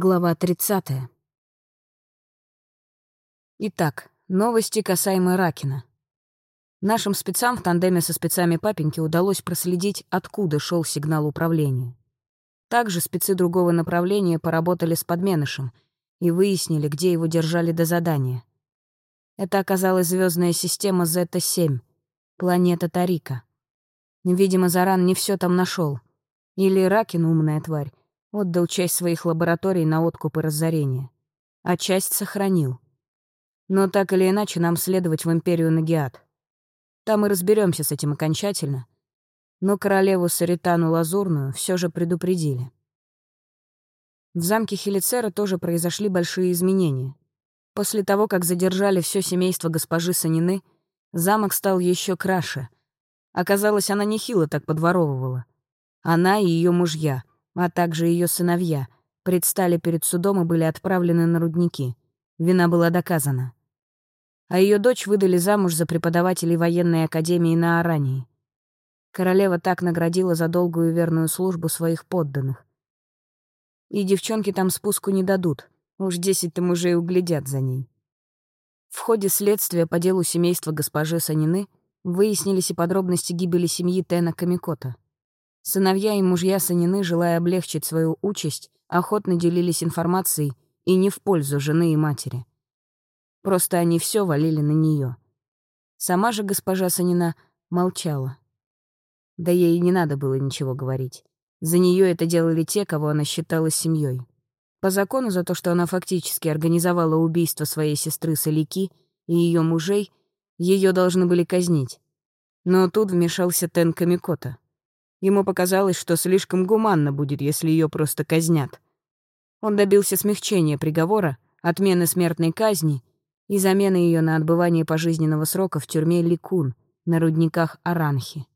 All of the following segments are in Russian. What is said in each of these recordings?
Глава 30. Итак, новости касаемо Ракина. Нашим спецам в тандеме со спецами папеньки удалось проследить, откуда шел сигнал управления. Также спецы другого направления поработали с подменышем и выяснили, где его держали до задания. Это оказалась звездная система Зета-7, планета Тарика. Видимо, Заран не все там нашел. Или Ракин, умная тварь, Отдал часть своих лабораторий на откуп и разорение. А часть сохранил. Но так или иначе нам следовать в Империю Нагиат. Там и разберемся с этим окончательно. Но королеву Саритану Лазурную все же предупредили. В замке Хелицера тоже произошли большие изменения. После того, как задержали все семейство госпожи Санины, замок стал еще краше. Оказалось, она нехило так подворовывала. Она и ее мужья, а также ее сыновья, предстали перед судом и были отправлены на рудники. Вина была доказана. А ее дочь выдали замуж за преподавателей военной академии на Арании. Королева так наградила за долгую верную службу своих подданных. И девчонки там спуску не дадут, уж десять-то мужей углядят за ней. В ходе следствия по делу семейства госпожи Санины выяснились и подробности гибели семьи Тена Камикота — Сыновья и мужья Санины, желая облегчить свою участь, охотно делились информацией и не в пользу жены и матери. Просто они все валили на нее. Сама же госпожа Санина молчала. Да ей не надо было ничего говорить. За нее это делали те, кого она считала семьей. По закону за то, что она фактически организовала убийство своей сестры Салики и ее мужей, ее должны были казнить. Но тут вмешался Тен Камикота — Ему показалось, что слишком гуманно будет, если ее просто казнят. Он добился смягчения приговора, отмены смертной казни и замены ее на отбывание пожизненного срока в тюрьме Ликун на рудниках Аранхи.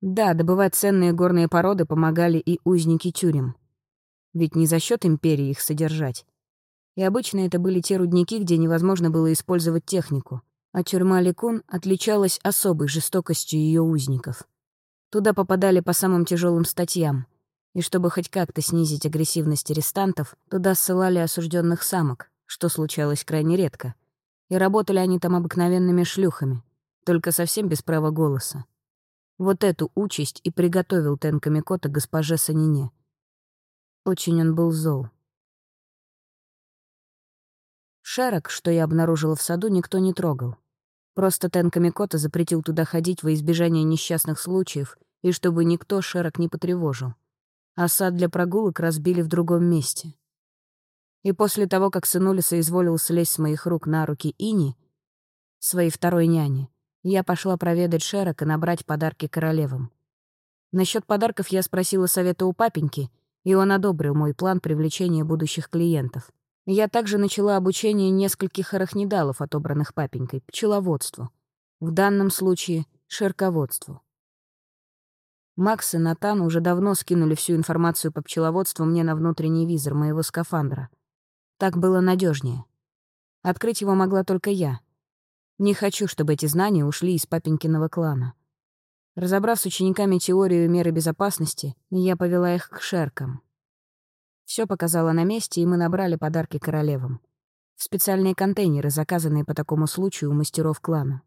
Да, добывать ценные горные породы помогали и узники тюрем. Ведь не за счет империи их содержать. И обычно это были те рудники, где невозможно было использовать технику, а тюрьма Ликун отличалась особой жестокостью ее узников — Туда попадали по самым тяжелым статьям. И чтобы хоть как-то снизить агрессивность арестантов, туда ссылали осужденных самок, что случалось крайне редко. И работали они там обыкновенными шлюхами, только совсем без права голоса. Вот эту участь и приготовил Тен Камикота госпоже Санине. Очень он был зол. Шарок, что я обнаружила в саду, никто не трогал. Просто Тен Камикота запретил туда ходить во избежание несчастных случаев и чтобы никто Шерок не потревожил. А сад для прогулок разбили в другом месте. И после того, как сынуля соизволил слезть с моих рук на руки Ини, своей второй няни, я пошла проведать Шерок и набрать подарки королевам. Насчет подарков я спросила совета у папеньки, и он одобрил мой план привлечения будущих клиентов. Я также начала обучение нескольких арахнидалов, отобранных папенькой, пчеловодству. В данном случае — шерководству. Макс и Натан уже давно скинули всю информацию по пчеловодству мне на внутренний визор моего скафандра. Так было надежнее. Открыть его могла только я. Не хочу, чтобы эти знания ушли из папенькиного клана. Разобрав с учениками теорию меры безопасности, я повела их к шеркам. Все показала на месте, и мы набрали подарки королевам. В специальные контейнеры, заказанные по такому случаю у мастеров клана.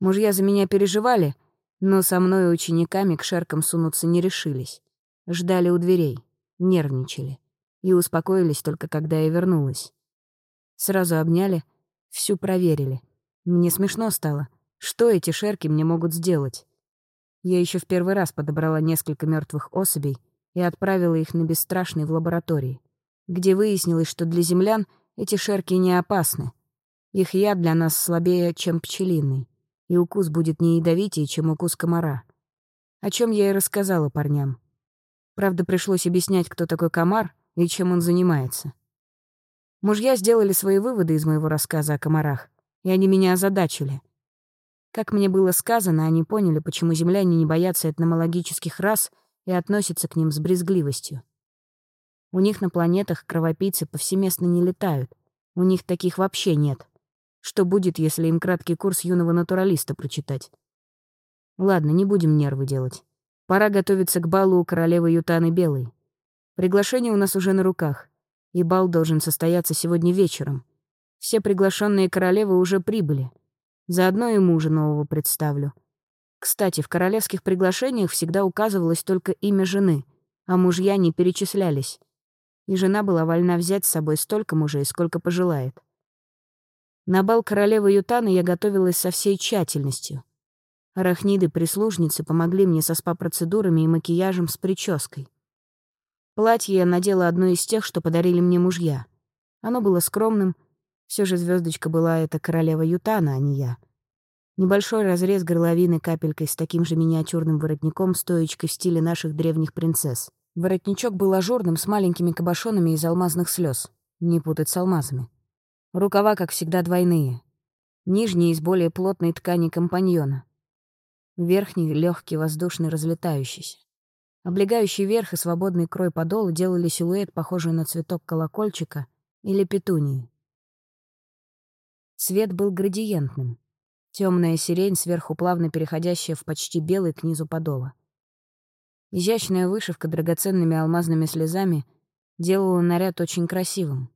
Мужья за меня переживали — но со мной учениками к шеркам сунуться не решились. Ждали у дверей, нервничали. И успокоились только когда я вернулась. Сразу обняли, всю проверили. Мне смешно стало. Что эти шерки мне могут сделать? Я еще в первый раз подобрала несколько мертвых особей и отправила их на бесстрашный в лаборатории, где выяснилось, что для землян эти шерки не опасны. Их яд для нас слабее, чем пчелиный и укус будет не ядовитее, чем укус комара. О чем я и рассказала парням. Правда, пришлось объяснять, кто такой комар и чем он занимается. Мужья сделали свои выводы из моего рассказа о комарах, и они меня озадачили. Как мне было сказано, они поняли, почему земляне не боятся этномологических рас и относятся к ним с брезгливостью. У них на планетах кровопийцы повсеместно не летают, у них таких вообще нет. Что будет, если им краткий курс юного натуралиста прочитать? Ладно, не будем нервы делать. Пора готовиться к балу у королевы Ютаны Белой. Приглашение у нас уже на руках, и бал должен состояться сегодня вечером. Все приглашенные королевы уже прибыли. Заодно и мужа нового представлю. Кстати, в королевских приглашениях всегда указывалось только имя жены, а мужья не перечислялись. И жена была вольна взять с собой столько мужей, сколько пожелает. На бал королевы Ютаны я готовилась со всей тщательностью. Арахниды-прислужницы помогли мне со спа-процедурами и макияжем с прической. Платье я надела одно из тех, что подарили мне мужья. Оно было скромным, все же звездочка была эта королева Ютана, а не я. Небольшой разрез горловины капелькой с таким же миниатюрным воротником, стоечкой в стиле наших древних принцесс. Воротничок был ажурным, с маленькими кабошонами из алмазных слез. Не путать с алмазами. Рукава, как всегда, двойные. Нижние из более плотной ткани компаньона. Верхний — легкий, воздушный, разлетающийся. Облегающий верх и свободный крой подола делали силуэт, похожий на цветок колокольчика или петунии. Цвет был градиентным. Темная сирень, сверху плавно переходящая в почти белый к низу подола. Изящная вышивка драгоценными алмазными слезами делала наряд очень красивым.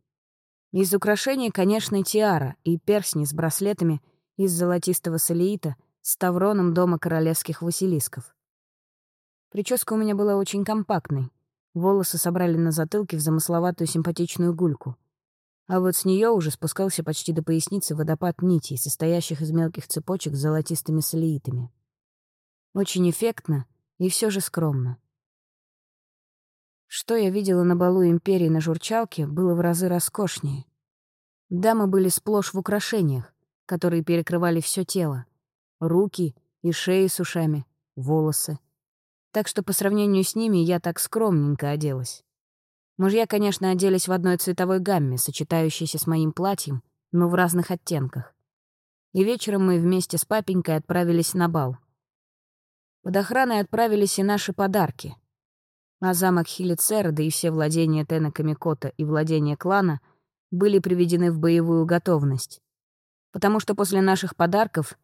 Из украшений, конечно, тиара и персни с браслетами из золотистого солеита с тавроном дома королевских василисков. Прическа у меня была очень компактной. Волосы собрали на затылке в замысловатую симпатичную гульку — а вот с нее уже спускался почти до поясницы водопад нитей, состоящих из мелких цепочек с золотистыми солеитами. Очень эффектно и все же скромно. Что я видела на балу Империи на Журчалке, было в разы роскошнее. Дамы были сплошь в украшениях, которые перекрывали все тело. Руки и шеи с ушами, волосы. Так что по сравнению с ними я так скромненько оделась. Мужья, конечно, оделись в одной цветовой гамме, сочетающейся с моим платьем, но в разных оттенках. И вечером мы вместе с папенькой отправились на бал. Под охраной отправились и наши подарки. А замок Хилицера, да и все владения Тена Камикота и владения клана были приведены в боевую готовность. Потому что после наших подарков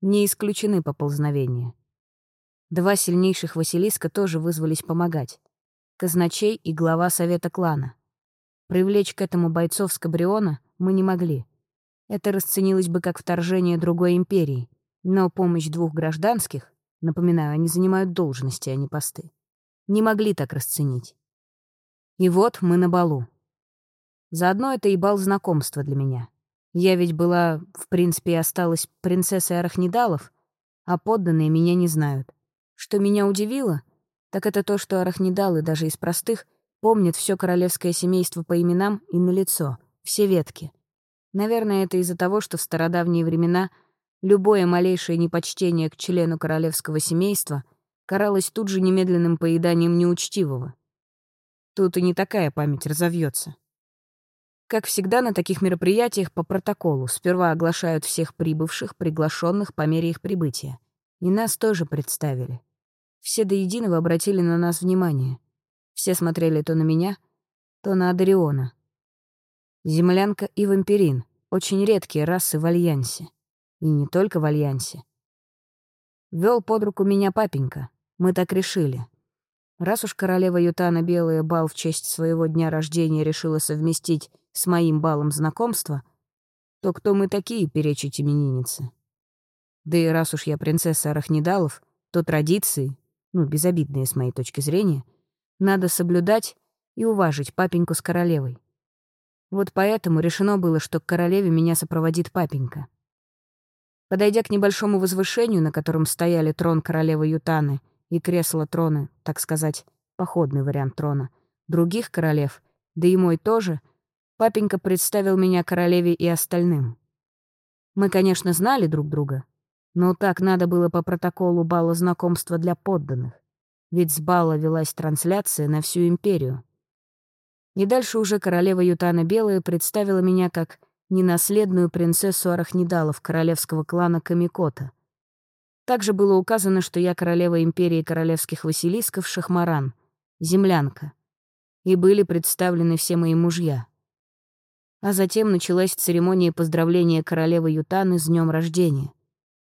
не исключены поползновения. Два сильнейших Василиска тоже вызвались помогать казначей и глава совета клана. Привлечь к этому бойцов с Кабриона мы не могли. Это расценилось бы как вторжение другой империи, но помощь двух гражданских, напоминаю, они занимают должности, а не посты, не могли так расценить. И вот мы на балу. Заодно это и бал знакомства для меня. Я ведь была, в принципе, и осталась принцессой Арахнидалов, а подданные меня не знают. Что меня удивило — так это то, что арахнидалы даже из простых помнят все королевское семейство по именам и на лицо, все ветки. Наверное, это из-за того, что в стародавние времена любое малейшее непочтение к члену королевского семейства каралось тут же немедленным поеданием неучтивого. Тут и не такая память разовьется. Как всегда на таких мероприятиях по протоколу сперва оглашают всех прибывших, приглашенных по мере их прибытия. И нас тоже представили. Все до единого обратили на нас внимание. Все смотрели то на меня, то на Адариона. Землянка и вампирин — очень редкие расы в Альянсе. И не только в Альянсе. Вел под руку меня папенька. Мы так решили. Раз уж королева Ютана Белая бал в честь своего дня рождения решила совместить с моим балом знакомства, то кто мы такие перечить именинницы? Да и раз уж я принцесса Арахнидалов, то традиции, ну, безобидные с моей точки зрения, надо соблюдать и уважить папеньку с королевой. Вот поэтому решено было, что к королеве меня сопроводит папенька. Подойдя к небольшому возвышению, на котором стояли трон королевы Ютаны и кресло трона, так сказать, походный вариант трона, других королев, да и мой тоже, папенька представил меня королеве и остальным. Мы, конечно, знали друг друга, но так надо было по протоколу бала знакомства для подданных. Ведь с бала велась трансляция на всю империю. И дальше уже королева Ютана Белая представила меня как ненаследную принцессу Арахнидалов королевского клана Камикота. Также было указано, что я королева империи королевских Василисков Шахмаран, землянка. И были представлены все мои мужья. А затем началась церемония поздравления королевы Ютаны с днем рождения —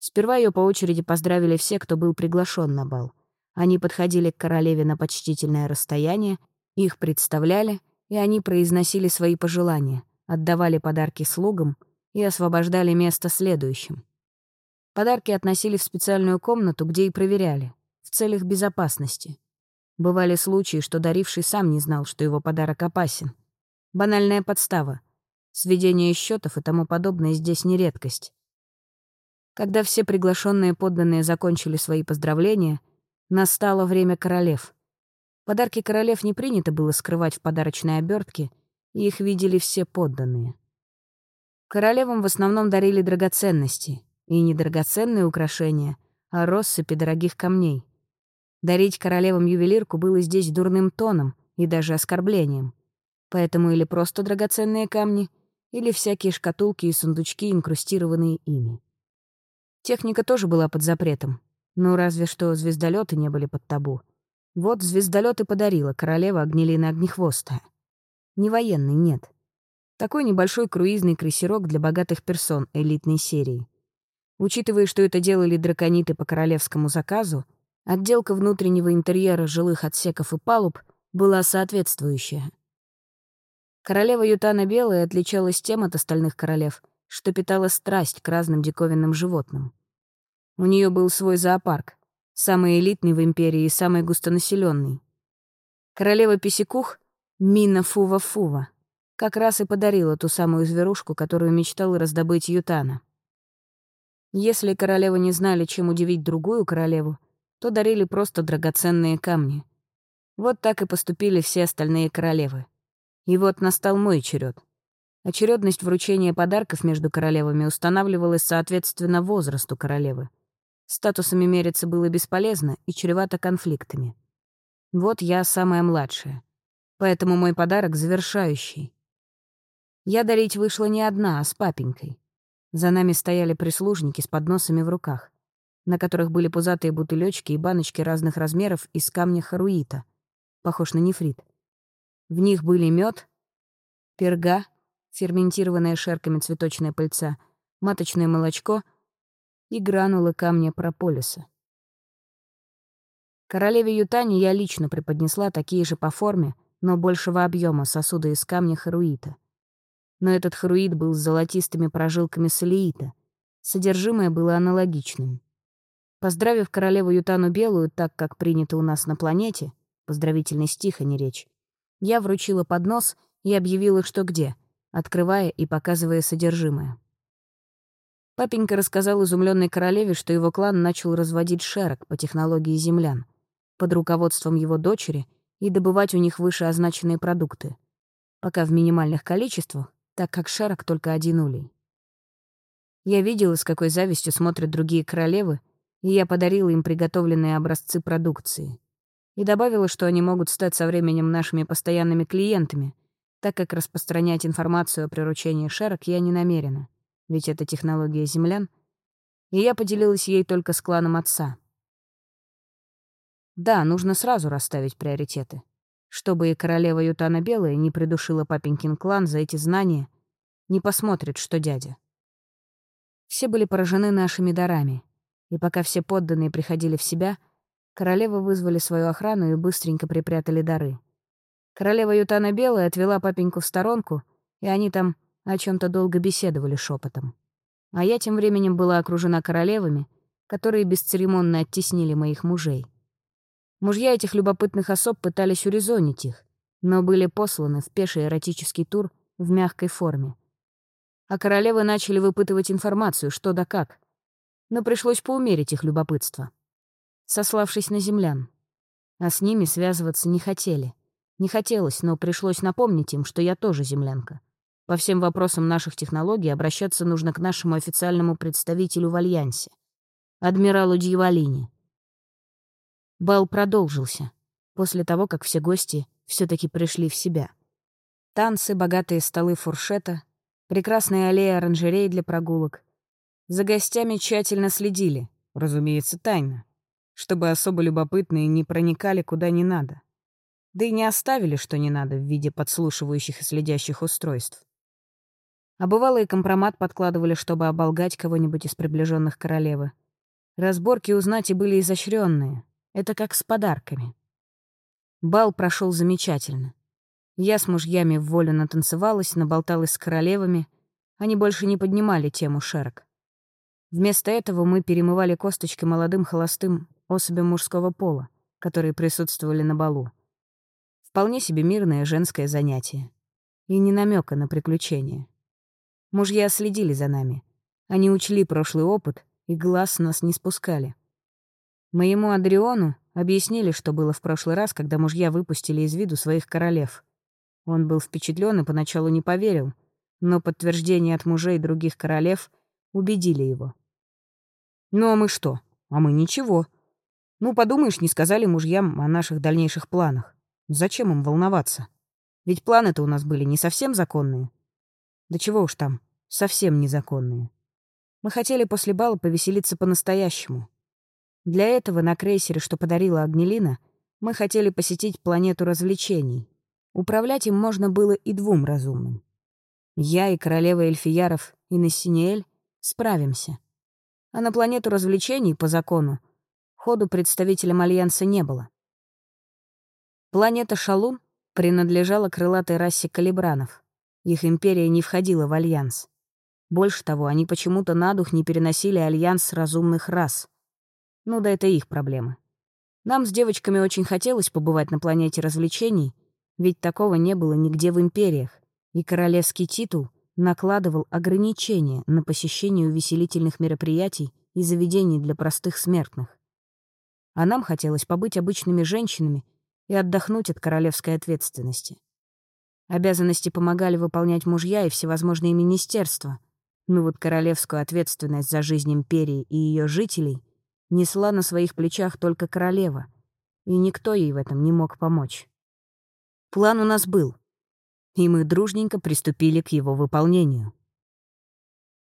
Сперва ее по очереди поздравили все, кто был приглашен на бал. Они подходили к королеве на почтительное расстояние Их представляли, и они произносили свои пожелания, отдавали подарки слугам и освобождали место следующим. Подарки относили в специальную комнату, где и проверяли, в целях безопасности. Бывали случаи, что даривший сам не знал, что его подарок опасен. Банальная подстава. Сведение счетов и тому подобное здесь не редкость. Когда все приглашенные подданные закончили свои поздравления, настало время королев. Подарки королев не принято было скрывать в подарочной обертке, и их видели все подданные. Королевам в основном дарили драгоценности, и не драгоценные украшения, а россыпи дорогих камней. Дарить королевам ювелирку было здесь дурным тоном и даже оскорблением. Поэтому или просто драгоценные камни, или всякие шкатулки и сундучки, инкрустированные ими. Техника тоже была под запретом. Ну, разве что звездолеты не были под табу. Вот звездолет и подарила королева Огнелина Огнехвостая. Не военный, нет. Такой небольшой круизный крейсерок для богатых персон элитной серии. Учитывая, что это делали дракониты по королевскому заказу, отделка внутреннего интерьера жилых отсеков и палуб была соответствующая. Королева Ютана Белая отличалась тем от остальных королев, что питала страсть к разным диковинным животным. У нее был свой зоопарк, самый элитный в империи и самый густонаселенный. Королева Писекух, Мина Фува-Фува, как раз и подарила ту самую зверушку, которую мечтал раздобыть Ютана. Если королевы не знали, чем удивить другую королеву, то дарили просто драгоценные камни. Вот так и поступили все остальные королевы. И вот настал мой черед. Очередность вручения подарков между королевами устанавливалась соответственно возрасту королевы. Статусами мериться было бесполезно и чревато конфликтами. Вот я самая младшая. Поэтому мой подарок завершающий. Я дарить вышла не одна, а с папенькой. За нами стояли прислужники с подносами в руках, на которых были пузатые бутылечки и баночки разных размеров из камня харуита, похож на нефрит. В них были мед, перга ферментированная шерками цветочная пыльца, маточное молочко и гранулы камня прополиса. Королеве Ютани я лично преподнесла такие же по форме, но большего объема сосуды из камня харуита. Но этот харуит был с золотистыми прожилками солеита. Содержимое было аналогичным. Поздравив королеву Ютану Белую так, как принято у нас на планете, поздравительный стих, а не речь, я вручила поднос и объявила, что где — открывая и показывая содержимое. Папенька рассказал изумленной королеве, что его клан начал разводить шерок по технологии землян под руководством его дочери и добывать у них вышеозначенные продукты, пока в минимальных количествах, так как шерок только один улей. Я видела, с какой завистью смотрят другие королевы, и я подарила им приготовленные образцы продукции. И добавила, что они могут стать со временем нашими постоянными клиентами, так как распространять информацию о приручении шерок я не намерена, ведь это технология землян, и я поделилась ей только с кланом отца. Да, нужно сразу расставить приоритеты. Чтобы и королева Ютана Белая не придушила папенькин клан за эти знания, не посмотрит, что дядя. Все были поражены нашими дарами, и пока все подданные приходили в себя, королевы вызвали свою охрану и быстренько припрятали дары — Королева Ютана Белая отвела папеньку в сторонку, и они там о чем то долго беседовали шепотом. А я тем временем была окружена королевами, которые бесцеремонно оттеснили моих мужей. Мужья этих любопытных особ пытались урезонить их, но были посланы в пеший эротический тур в мягкой форме. А королевы начали выпытывать информацию, что да как. Но пришлось поумерить их любопытство, сославшись на землян. А с ними связываться не хотели. Не хотелось, но пришлось напомнить им, что я тоже землянка. По всем вопросам наших технологий обращаться нужно к нашему официальному представителю в Альянсе, адмиралу Дьяволине. Бал продолжился, после того, как все гости все таки пришли в себя. Танцы, богатые столы фуршета, прекрасная аллея оранжерей для прогулок. За гостями тщательно следили, разумеется, тайно, чтобы особо любопытные не проникали куда не надо. Да и не оставили, что не надо, в виде подслушивающих и следящих устройств. А бывало и компромат подкладывали, чтобы оболгать кого-нибудь из приближенных королевы. Разборки узнать и были изощренные. Это как с подарками. Бал прошел замечательно. Я с мужьями в волю натанцевалась, наболталась с королевами. Они больше не поднимали тему шерок. Вместо этого мы перемывали косточки молодым холостым особям мужского пола, которые присутствовали на балу. Вполне себе мирное женское занятие. И не намека на приключения. Мужья следили за нами. Они учли прошлый опыт и глаз нас не спускали. Моему Адриону объяснили, что было в прошлый раз, когда мужья выпустили из виду своих королев. Он был впечатлен и поначалу не поверил, но подтверждения от мужей других королев убедили его. «Ну а мы что? А мы ничего. Ну, подумаешь, не сказали мужьям о наших дальнейших планах. Зачем им волноваться? Ведь планы-то у нас были не совсем законные. Да чего уж там, совсем незаконные. Мы хотели после бала повеселиться по-настоящему. Для этого на крейсере, что подарила Агнелина, мы хотели посетить планету развлечений. Управлять им можно было и двум разумным. Я и королева Эльфияров и Нассиниэль справимся. А на планету развлечений, по закону, ходу представителям Альянса не было. Планета Шалун принадлежала крылатой расе калибранов. Их империя не входила в Альянс. Больше того, они почему-то на дух не переносили Альянс разумных рас. Ну да это их проблемы. Нам с девочками очень хотелось побывать на планете развлечений, ведь такого не было нигде в империях, и королевский титул накладывал ограничения на посещение увеселительных мероприятий и заведений для простых смертных а нам хотелось побыть обычными женщинами и отдохнуть от королевской ответственности. Обязанности помогали выполнять мужья и всевозможные министерства, но вот королевскую ответственность за жизнь империи и ее жителей несла на своих плечах только королева, и никто ей в этом не мог помочь. План у нас был, и мы дружненько приступили к его выполнению.